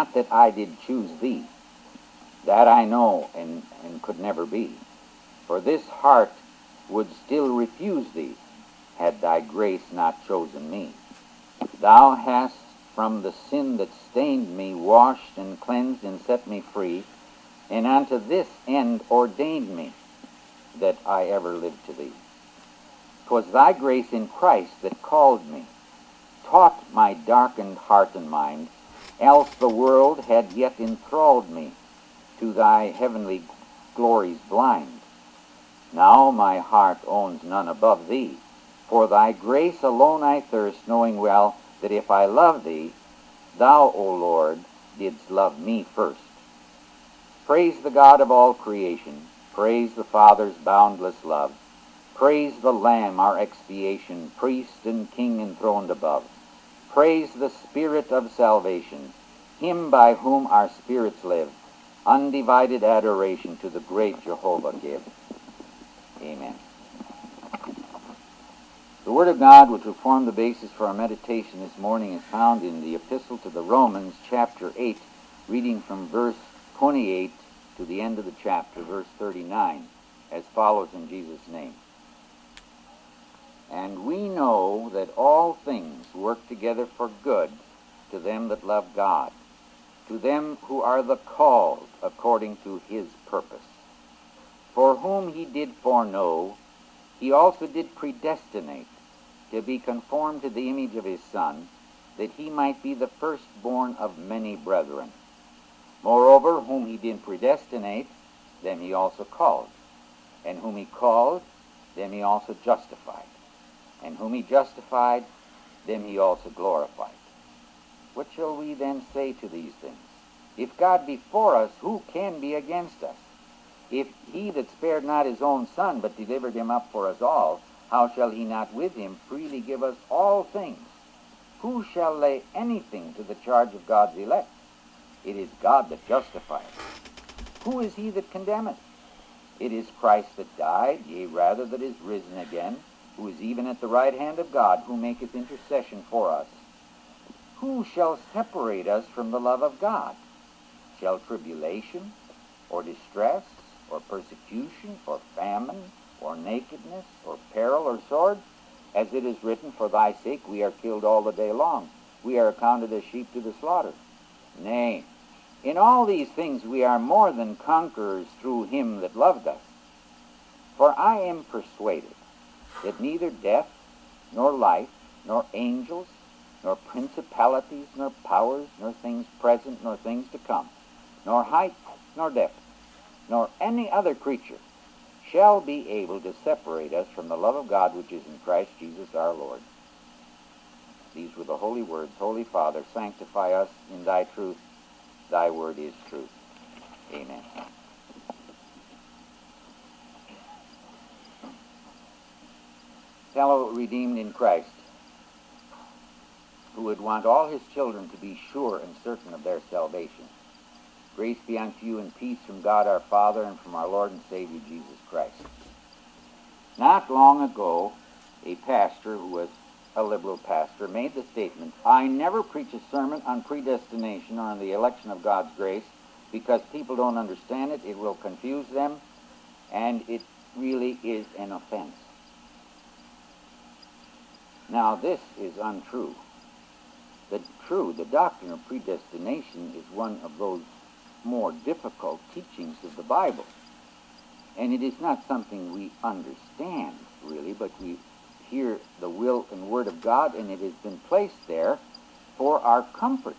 not that I did choose thee, that I know and, and could never be. For this heart would still refuse thee, had thy grace not chosen me. Thou hast from the sin that stained me washed and cleansed and set me free, and unto this end ordained me, that I ever live to thee. 'Twas thy grace in Christ that called me, taught my darkened heart and mind, else the world had yet enthralled me, to thy heavenly glories blind. Now my heart owns none above thee. For thy grace alone I thirst, knowing well that if I love thee, thou, O Lord, didst love me first. Praise the God of all creation. Praise the Father's boundless love. Praise the Lamb, our expiation, priest and king enthroned above. Praise the Spirit of salvation, him by whom our spirits live. Undivided adoration to the great Jehovah give. Amen. The Word of God, which will form the basis for our meditation this morning, is found in the Epistle to the Romans, chapter 8, reading from verse 28 to the end of the chapter, verse 39, as follows in Jesus' name. And we know that all things work together for good to them that love God, to them who are the called according to his purpose. For whom he did foreknow, he also did predestinate to be conformed to the image of his Son, that he might be the firstborn of many brethren. Moreover, whom he did predestinate, them he also called. And whom he called, them he also justified. And whom he justified, them he also glorified. What shall we then say to these things? If God be for us, who can be against us? If he that spared not his own son, but delivered him up for us all, how shall he not with him freely give us all things? Who shall lay anything to the charge of God's elect? It is God that justifieth. Who is he that condemneth? It is Christ that died, yea, rather that is risen again, who is even at the right hand of God, who maketh intercession for us. Who shall separate us from the love of God? Shall tribulation, or distress, or persecution, or famine, or nakedness, or peril, or sword? As it is written, For thy sake we are killed all the day long. We are accounted as sheep to the slaughter. Nay, in all these things we are more than conquerors through him that loved us. For I am persuaded that neither death, nor life, nor angels, nor principalities, nor powers, nor things present, nor things to come, nor height, nor depth, nor any other creature shall be able to separate us from the love of God which is in Christ Jesus our Lord. These were the holy words. Holy Father, sanctify us in thy truth. Thy word is truth. Amen. Fellow redeemed in Christ, who would want all his children to be sure and certain of their salvation. Grace be unto you and peace from God our Father and from our Lord and Savior Jesus Christ. Not long ago, a pastor who was a liberal pastor made the statement, I never preach a sermon on predestination or on the election of God's grace because people don't understand it, it will confuse them, and it really is an offense. Now, this is untrue. The true, the doctrine of predestination is one of those more difficult teachings of the Bible. And it is not something we understand, really, but we hear the will and word of God, and it has been placed there for our comfort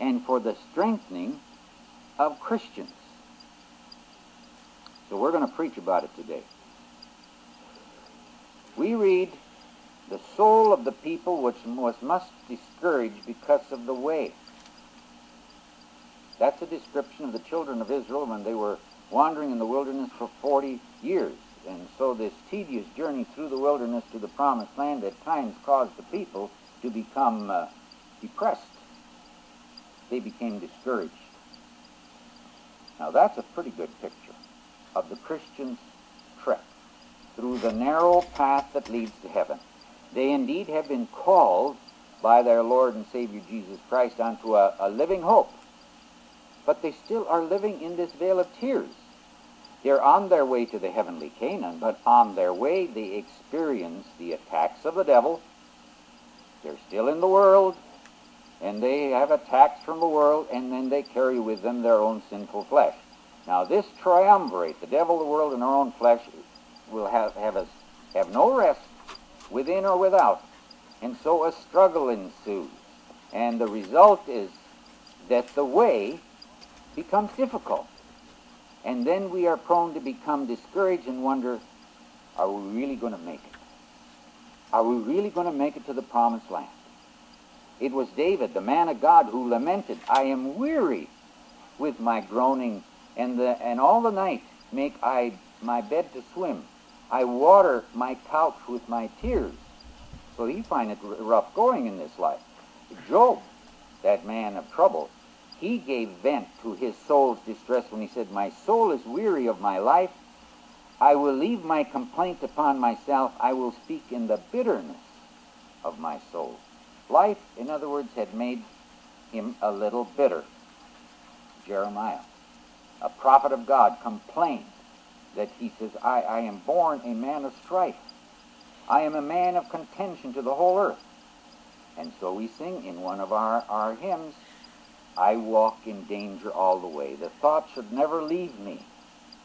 and for the strengthening of Christians. So we're going to preach about it today. We read, the soul of the people which was much discouraged because of the way. That's a description of the children of Israel when they were wandering in the wilderness for 40 years. And so this tedious journey through the wilderness to the promised land at times caused the people to become uh, depressed. They became discouraged. Now that's a pretty good picture of the Christian's trek through the narrow path that leads to heaven. They indeed have been called by their Lord and Savior Jesus Christ unto a, a living hope. But they still are living in this vale of tears. They're on their way to the heavenly Canaan, but on their way they experience the attacks of the devil. They're still in the world, and they have attacks from the world, and then they carry with them their own sinful flesh. Now, this triumvirate, the devil, the world, and our own flesh, will have, have, us, have no rest within or without. And so a struggle ensues. And the result is that the way becomes difficult. And then we are prone to become discouraged and wonder, are we really going to make it? Are we really going to make it to the promised land? It was David, the man of God, who lamented, I am weary with my groaning, and, the, and all the night make I my bed to swim. I water my couch with my tears. So he find it rough going in this life. Job, that man of trouble, he gave vent to his soul's distress when he said, My soul is weary of my life. I will leave my complaint upon myself. I will speak in the bitterness of my soul. Life, in other words, had made him a little bitter. Jeremiah, a prophet of God, complained that he says, I, I am born a man of strife. I am a man of contention to the whole earth. And so we sing in one of our, our hymns, I walk in danger all the way. The thought should never leave me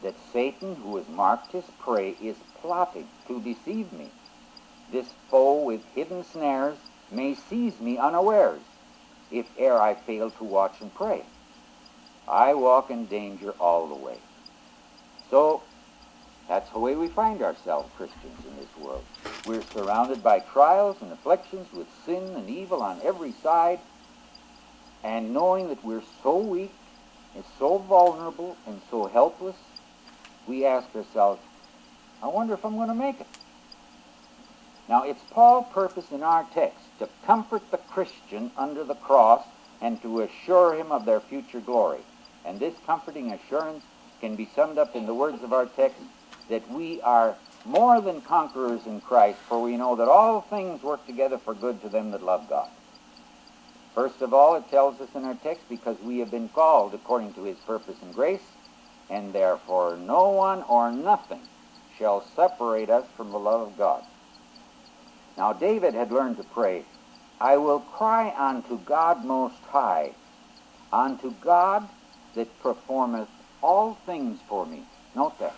that Satan, who has marked his prey, is plotting to deceive me. This foe with hidden snares may seize me unawares, if e'er I fail to watch and pray. I walk in danger all the way. So that's the way we find ourselves, Christians, in this world. We're surrounded by trials and afflictions with sin and evil on every side. And knowing that we're so weak and so vulnerable and so helpless, we ask ourselves, I wonder if I'm going to make it. Now, it's Paul's purpose in our text to comfort the Christian under the cross and to assure him of their future glory. And this comforting assurance can be summed up in the words of our text that we are more than conquerors in Christ, for we know that all things work together for good to them that love God. First of all, it tells us in our text, because we have been called according to his purpose and grace, and therefore no one or nothing shall separate us from the love of God. Now David had learned to pray, I will cry unto God most high, unto God that performeth all things for me. Note that.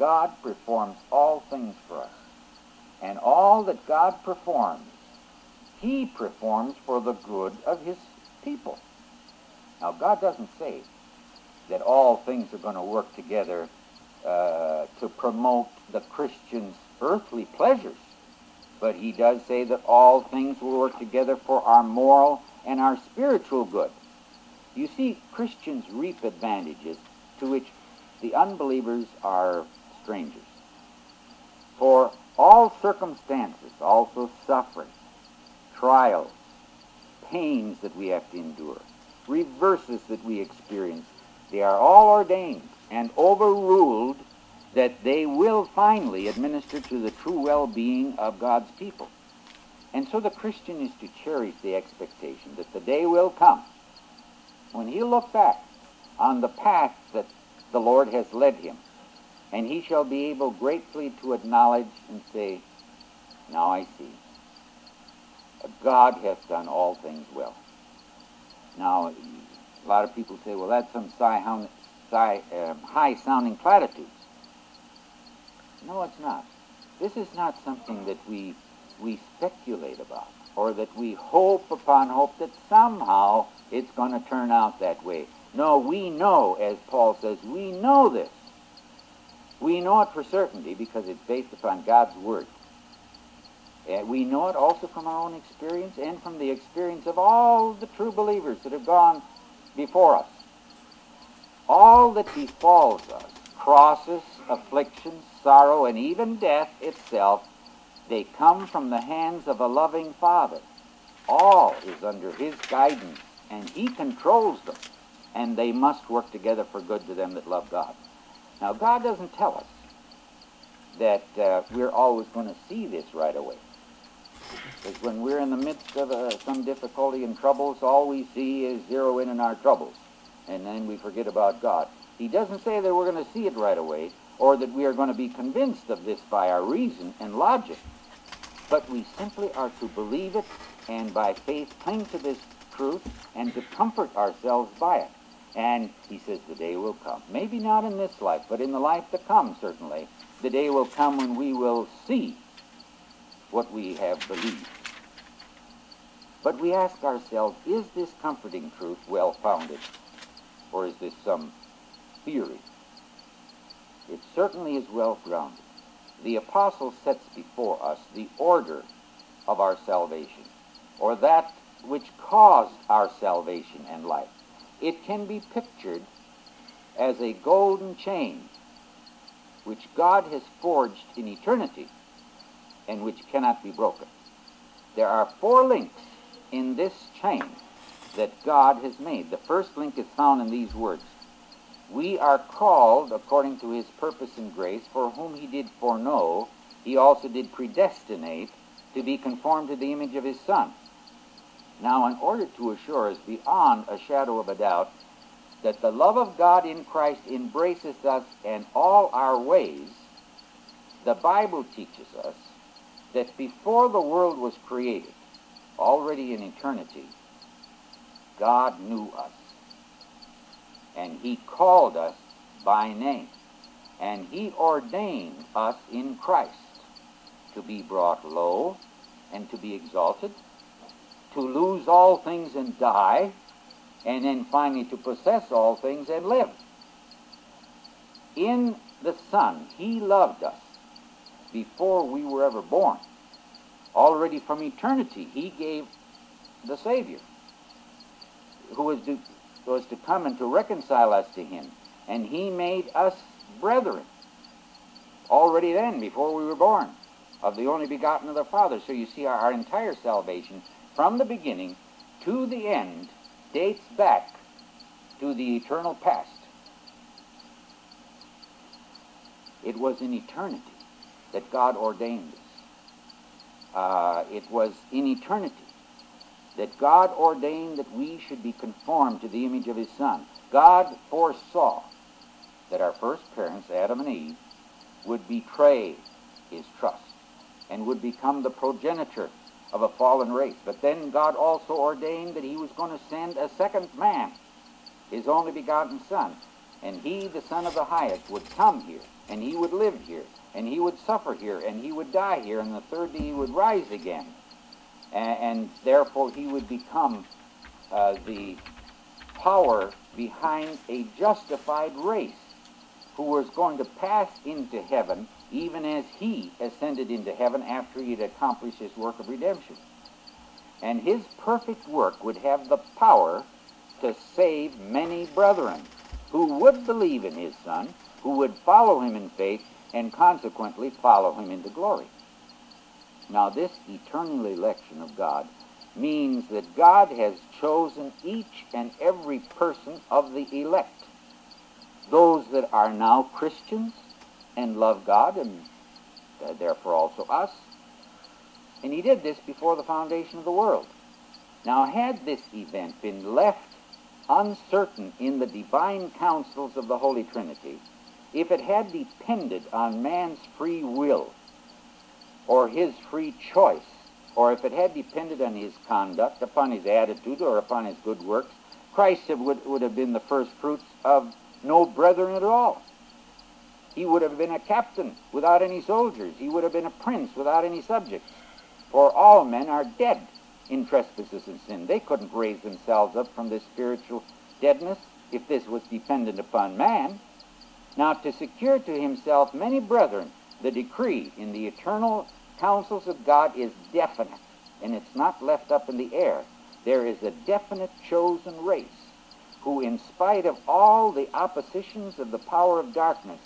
God performs all things for us. And all that God performs, he performs for the good of his people. Now, God doesn't say that all things are going to work together uh, to promote the Christian's earthly pleasures, but he does say that all things will work together for our moral and our spiritual good. You see, Christians reap advantages to which the unbelievers are strangers. For all circumstances, also suffering, trials, pains that we have to endure, reverses that we experience, they are all ordained and overruled that they will finally administer to the true well-being of God's people. And so the Christian is to cherish the expectation that the day will come when he'll look back on the path that the Lord has led him and he shall be able gratefully to acknowledge and say, Now I see. God hath done all things well. Now, a lot of people say, well, that's some um, high-sounding platitudes. No, it's not. This is not something that we, we speculate about or that we hope upon hope that somehow it's going to turn out that way. No, we know, as Paul says, we know this. We know it for certainty because it's based upon God's Word. And we know it also from our own experience and from the experience of all the true believers that have gone before us. All that befalls us, crosses, afflictions, sorrow, and even death itself, they come from the hands of a loving Father. All is under His guidance, and He controls them, and they must work together for good to them that love God. Now, God doesn't tell us that uh, we're always going to see this right away. Because when we're in the midst of uh, some difficulty and troubles, all we see is zero in on our troubles. And then we forget about God. He doesn't say that we're going to see it right away or that we are going to be convinced of this by our reason and logic. But we simply are to believe it and by faith cling to this truth and to comfort ourselves by it. And he says the day will come. Maybe not in this life, but in the life to come, certainly. The day will come when we will see what we have believed. But we ask ourselves, is this comforting truth well founded? Or is this some theory? It certainly is well grounded. The apostle sets before us the order of our salvation, or that which caused our salvation and life. It can be pictured as a golden chain which God has forged in eternity and which cannot be broken. There are four links in this chain that God has made. The first link is found in these words We are called according to his purpose and grace, for whom he did foreknow, he also did predestinate to be conformed to the image of his Son. Now, in order to assure us beyond a shadow of a doubt that the love of God in Christ embraces us in all our ways, the Bible teaches us that before the world was created, already in eternity, God knew us. And he called us by name. And he ordained us in Christ to be brought low and to be exalted to lose all things and die, and then finally to possess all things and live. In the Son, He loved us before we were ever born. Already from eternity, He gave the Savior, who was to, was to come and to reconcile us to Him. And He made us brethren. Already then, before we were born, of the only begotten of the Father. So you see, our, our entire salvation from the beginning to the end dates back to the eternal past. It was in eternity that God ordained this. Uh, it was in eternity that God ordained that we should be conformed to the image of his Son. God foresaw that our first parents, Adam and Eve, would betray his trust and would become the progenitor of a fallen race. But then God also ordained that he was going to send a second man, his only begotten Son. And he, the Son of the highest, would come here, and he would live here, and he would suffer here, and he would die here, and the third day he would rise again. And, and therefore he would become uh, the power behind a justified race who was going to pass into heaven even as he ascended into heaven after he had accomplished his work of redemption. And his perfect work would have the power to save many brethren who would believe in his Son, who would follow him in faith, and consequently follow him into glory. Now, this eternal election of God means that God has chosen each and every person of the elect, those that are now Christians and love God and therefore also us. And he did this before the foundation of the world. Now, had this event been left uncertain in the divine counsels of the Holy Trinity, if it had depended on man's free will or his free choice, or if it had depended on his conduct, upon his attitude, or upon his good works, Christ would, would have been the first fruits of no brethren at all. He would have been a captain without any soldiers. He would have been a prince without any subjects. For all men are dead in trespasses and sin. They couldn't raise themselves up from this spiritual deadness if this was dependent upon man. Now, to secure to himself many brethren, the decree in the eternal counsels of God is definite, and it's not left up in the air. There is a definite chosen race who, in spite of all the oppositions of the power of darkness,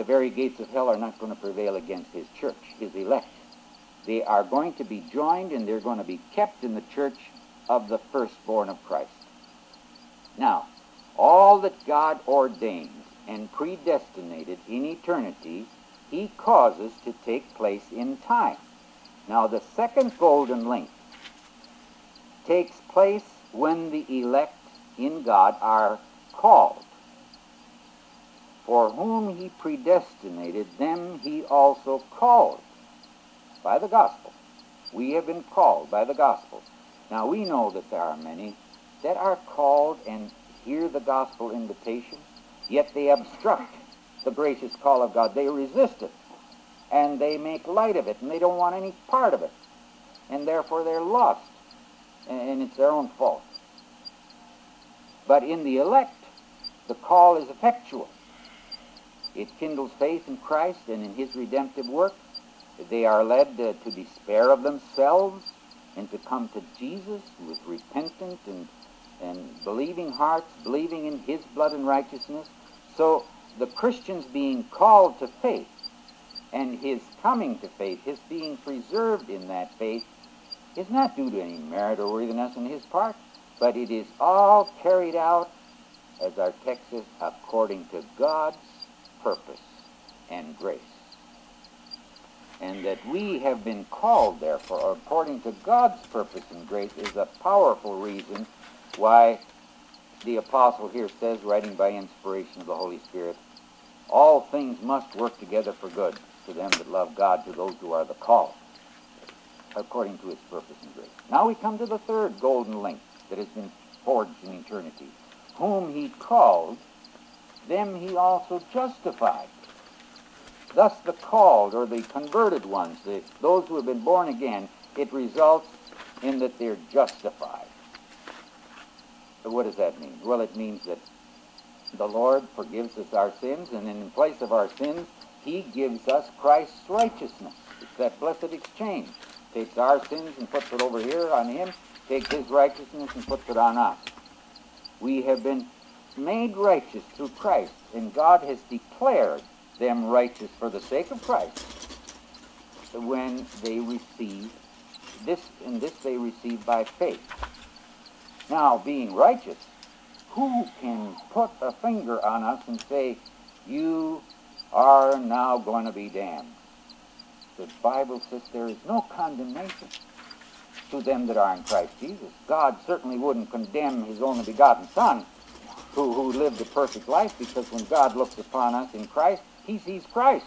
the very gates of hell are not going to prevail against his church, his elect. They are going to be joined and they're going to be kept in the church of the firstborn of Christ. Now, all that God ordains and predestinated in eternity, he causes to take place in time. Now, the second golden link takes place when the elect in God are called. For whom he predestinated, them he also called by the gospel. We have been called by the gospel. Now we know that there are many that are called and hear the gospel invitation, yet they obstruct the gracious call of God. They resist it, and they make light of it, and they don't want any part of it. And therefore they're lost, and it's their own fault. But in the elect, the call is effectual. It kindles faith in Christ and in his redemptive work. They are led uh, to despair of themselves and to come to Jesus with repentant and, and believing hearts, believing in his blood and righteousness. So the Christians being called to faith and his coming to faith, his being preserved in that faith, is not due to any merit or worthiness on his part, but it is all carried out, as our text says, according to God's purpose and grace and that we have been called, therefore, according to God's purpose and grace, is a powerful reason why the apostle here says, writing by inspiration of the Holy Spirit, all things must work together for good to them that love God, to those who are the called, according to his purpose and grace. Now we come to the third golden link that has been forged in eternity. Whom he called, them he also justified. Thus the called or the converted ones, the, those who have been born again, it results in that they're justified. So what does that mean? Well, it means that the Lord forgives us our sins, and in place of our sins, he gives us Christ's righteousness. It's that blessed exchange. Takes our sins and puts it over here on him, takes his righteousness and puts it on us. We have been made righteous through Christ, and God has declared them righteous for the sake of Christ when they receive this, and this they receive by faith. Now, being righteous, who can put a finger on us and say, you are now going to be damned? The Bible says there is no condemnation to them that are in Christ Jesus. God certainly wouldn't condemn his only begotten Son, who, who lived a perfect life, because when God looks upon us in Christ, he sees Christ.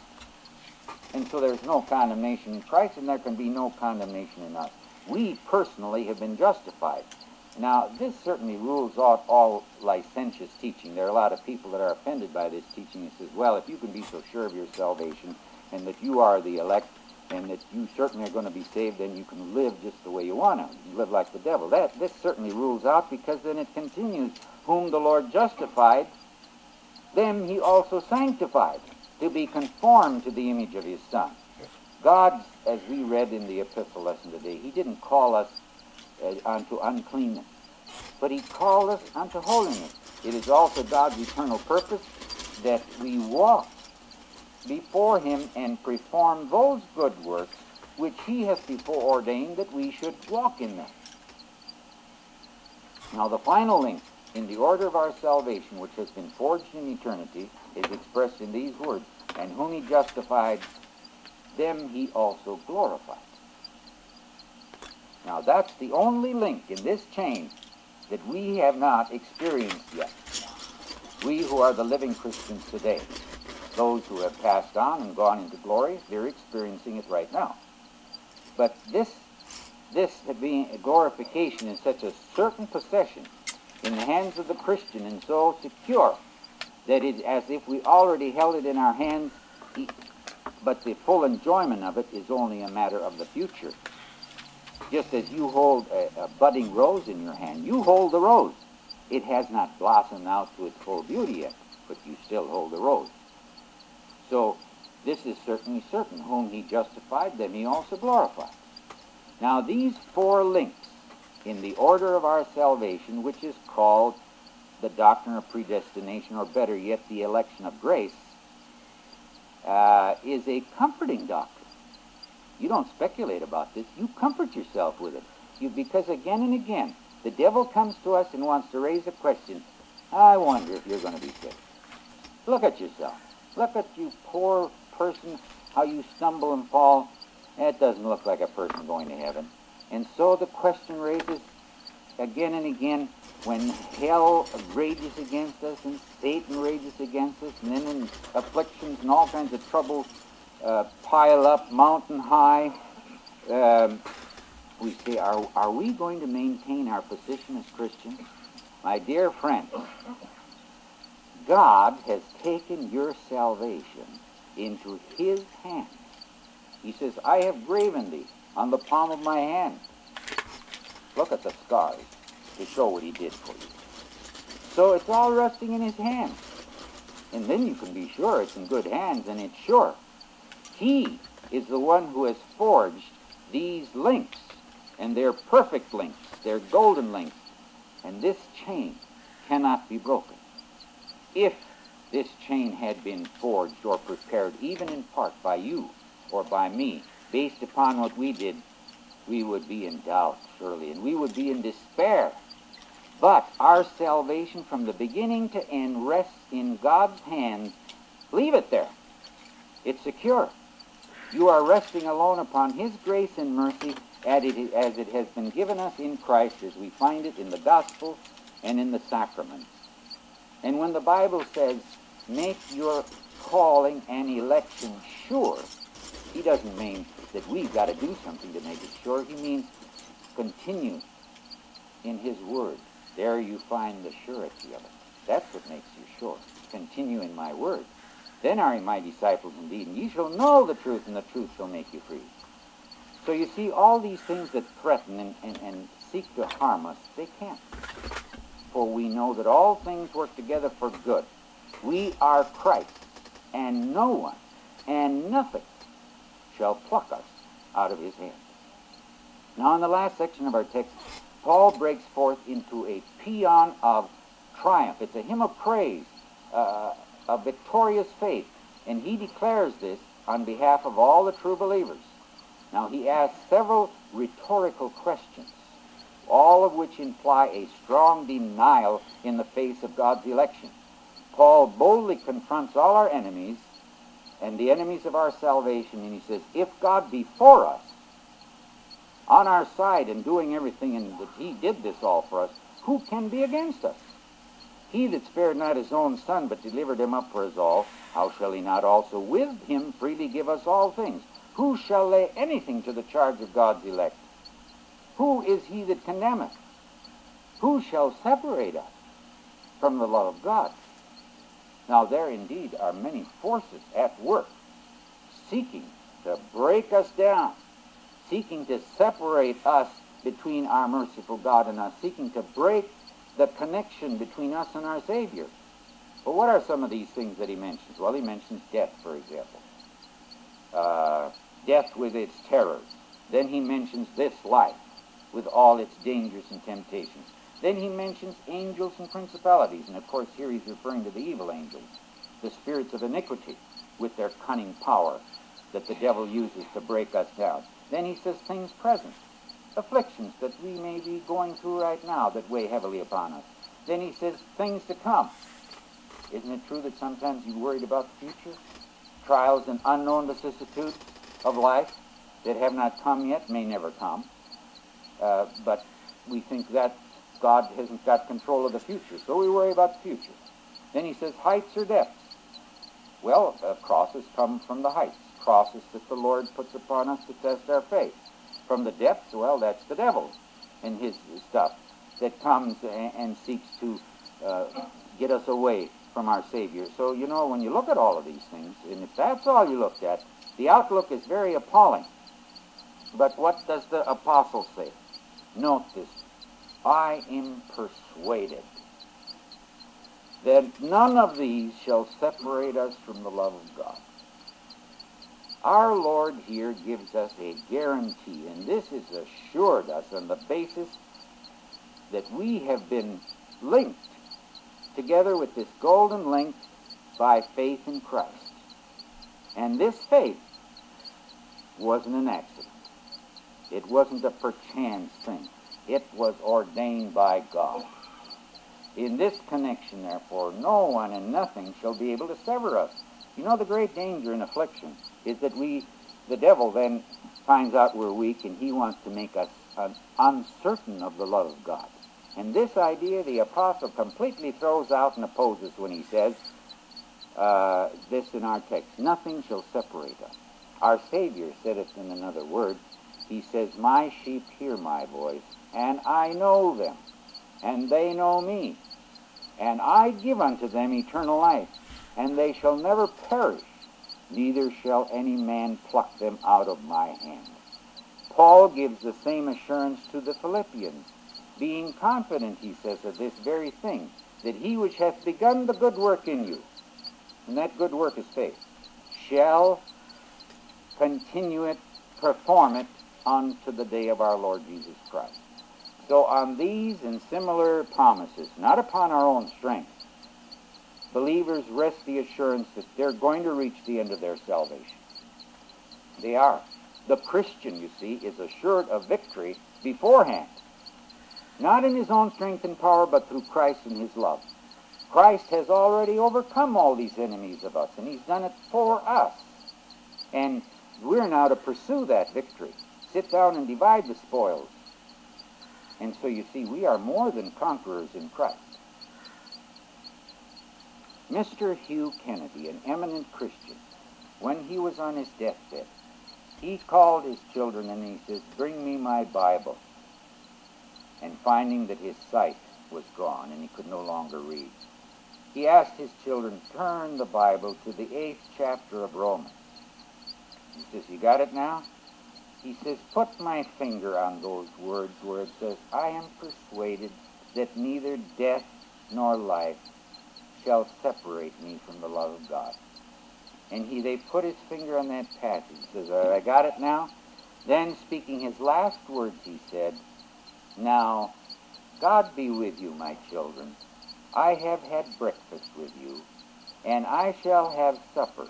And so there's no condemnation in Christ, and there can be no condemnation in us. We personally have been justified. Now, this certainly rules out all licentious teaching. There are a lot of people that are offended by this teaching and says, well, if you can be so sure of your salvation and that you are the elect and that you certainly are going to be saved, then you can live just the way you want to. You live like the devil. That This certainly rules out because then it continues, whom the Lord justified, them he also sanctified to be conformed to the image of his Son. God, as we read in the epistle lesson today, he didn't call us uh, unto uncleanness, but he called us unto holiness. It is also God's eternal purpose that we walk before him and perform those good works which he has before ordained that we should walk in them. Now the final link in the order of our salvation, which has been forged in eternity, is expressed in these words, and whom he justified, them he also glorified. Now that's the only link in this chain that we have not experienced yet. We who are the living Christians today, those who have passed on and gone into glory, they're experiencing it right now. But this, this being glorification is such a certain possession in the hands of the Christian and so secure that it's as if we already held it in our hands, but the full enjoyment of it is only a matter of the future. Just as you hold a, a budding rose in your hand, you hold the rose. It has not blossomed out to its full beauty yet, but you still hold the rose. So this is certainly certain. Whom he justified, them he also glorified. Now these four links in the order of our salvation, which is called the doctrine of predestination, or better yet, the election of grace, uh, is a comforting doctrine. You don't speculate about this. You comfort yourself with it. You, because again and again, the devil comes to us and wants to raise a question. I wonder if you're going to be saved. Look at yourself. Look at you poor person, how you stumble and fall. That doesn't look like a person going to heaven. And so the question raises again and again when hell rages against us and Satan rages against us, and then afflictions and all kinds of troubles uh, pile up mountain high, um, we say, are, are we going to maintain our position as Christians? My dear friends, God has taken your salvation into his hand. He says, I have graven thee on the palm of my hand. Look at the scars to show what he did for you. So it's all resting in his hands. And then you can be sure it's in good hands and it's sure. He is the one who has forged these links. And they're perfect links. They're golden links. And this chain cannot be broken. If this chain had been forged or prepared, even in part by you or by me, based upon what we did, we would be in doubt, surely, and we would be in despair. But our salvation from the beginning to end rests in God's hands. Leave it there. It's secure. You are resting alone upon His grace and mercy as it has been given us in Christ as we find it in the gospel and in the sacraments. And when the Bible says, make your calling and election sure, he doesn't mean that we've got to do something to make it sure. He means continue in his word. There you find the surety of it. That's what makes you sure. Continue in my word. Then are ye my disciples indeed, and ye shall know the truth, and the truth shall make you free. So you see, all these things that threaten and, and, and seek to harm us, they can't. For we know that all things work together for good. We are Christ, and no one and nothing shall pluck us out of his hand. Now, in the last section of our text, Paul breaks forth into a paean of triumph. It's a hymn of praise, uh, a victorious faith, and he declares this on behalf of all the true believers. Now, he asks several rhetorical questions, all of which imply a strong denial in the face of God's election. Paul boldly confronts all our enemies and the enemies of our salvation, and he says, If God be for us, on our side and doing everything, and that he did this all for us, who can be against us? He that spared not his own son, but delivered him up for us all, how shall he not also with him freely give us all things? Who shall lay anything to the charge of God's elect? Who is he that condemneth? Who shall separate us from the love of God? Now, there indeed are many forces at work seeking to break us down, seeking to separate us between our merciful God and us, seeking to break the connection between us and our Savior. But what are some of these things that he mentions? Well, he mentions death, for example. Uh, death with its terrors. Then he mentions this life with all its dangers and temptations. Then he mentions angels and principalities, and of course here he's referring to the evil angels, the spirits of iniquity, with their cunning power that the devil uses to break us down. Then he says things present, afflictions that we may be going through right now that weigh heavily upon us. Then he says things to come. Isn't it true that sometimes you're worried about the future? Trials and unknown vicissitudes of life that have not come yet may never come. Uh, but we think that God hasn't got control of the future, so we worry about the future. Then he says heights or depths. Well, uh, crosses come from the heights, crosses that the Lord puts upon us to test our faith. From the depths, well, that's the devil and his stuff that comes and, and seeks to uh, get us away from our Savior. So, you know, when you look at all of these things, and if that's all you looked at, the outlook is very appalling. But what does the apostle say? This I am persuaded that none of these shall separate us from the love of God. Our Lord here gives us a guarantee, and this is assured us on the basis that we have been linked together with this golden link by faith in Christ. And this faith wasn't an accident. It wasn't a perchance thing. It was ordained by God. In this connection, therefore, no one and nothing shall be able to sever us. You know, the great danger in affliction is that we, the devil then finds out we're weak and he wants to make us uncertain of the love of God. And this idea the apostle completely throws out and opposes when he says uh, this in our text Nothing shall separate us. Our Savior said it in another word. He says, My sheep hear my voice, and I know them, and they know me. And I give unto them eternal life, and they shall never perish, neither shall any man pluck them out of my hand. Paul gives the same assurance to the Philippians, being confident, he says, of this very thing, that he which hath begun the good work in you, and that good work is faith, shall continue it, perform it unto the day of our Lord Jesus Christ. So on these and similar promises, not upon our own strength, believers rest the assurance that they're going to reach the end of their salvation. They are. The Christian, you see, is assured of victory beforehand. Not in his own strength and power, but through Christ and his love. Christ has already overcome all these enemies of us, and he's done it for us. And we're now to pursue that victory. Sit down and divide the spoils. And so you see, we are more than conquerors in Christ. Mr. Hugh Kennedy, an eminent Christian, when he was on his deathbed, he called his children and he says, Bring me my Bible. And finding that his sight was gone and he could no longer read, he asked his children, Turn the Bible to the eighth chapter of Romans. He says, You got it now? He says, Put my finger on those words where it says, I am persuaded that neither death nor life shall separate me from the love of God. And he, they put his finger on that passage. He says, I got it now. Then, speaking his last words, he said, Now, God be with you, my children. I have had breakfast with you, and I shall have supper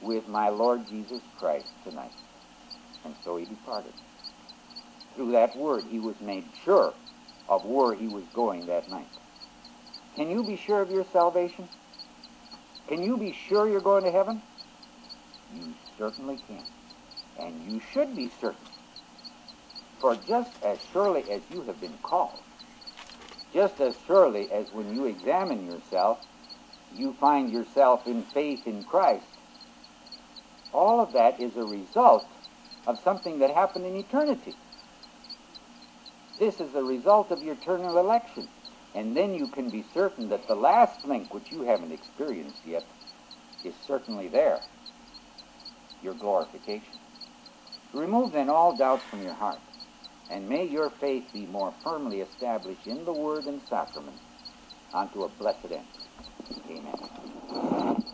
with my Lord Jesus Christ tonight. And so he departed. Through that word, he was made sure of where he was going that night. Can you be sure of your salvation? Can you be sure you're going to heaven? You certainly can. And you should be certain. For just as surely as you have been called, just as surely as when you examine yourself, you find yourself in faith in Christ, all of that is a result of something that happened in eternity. This is the result of your eternal election. And then you can be certain that the last link, which you haven't experienced yet, is certainly there your glorification. Remove then all doubts from your heart, and may your faith be more firmly established in the Word and Sacrament unto a blessed end. Amen.